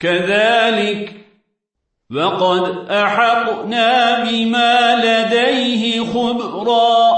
كذلك وقد أحقنا بما لديه خبرا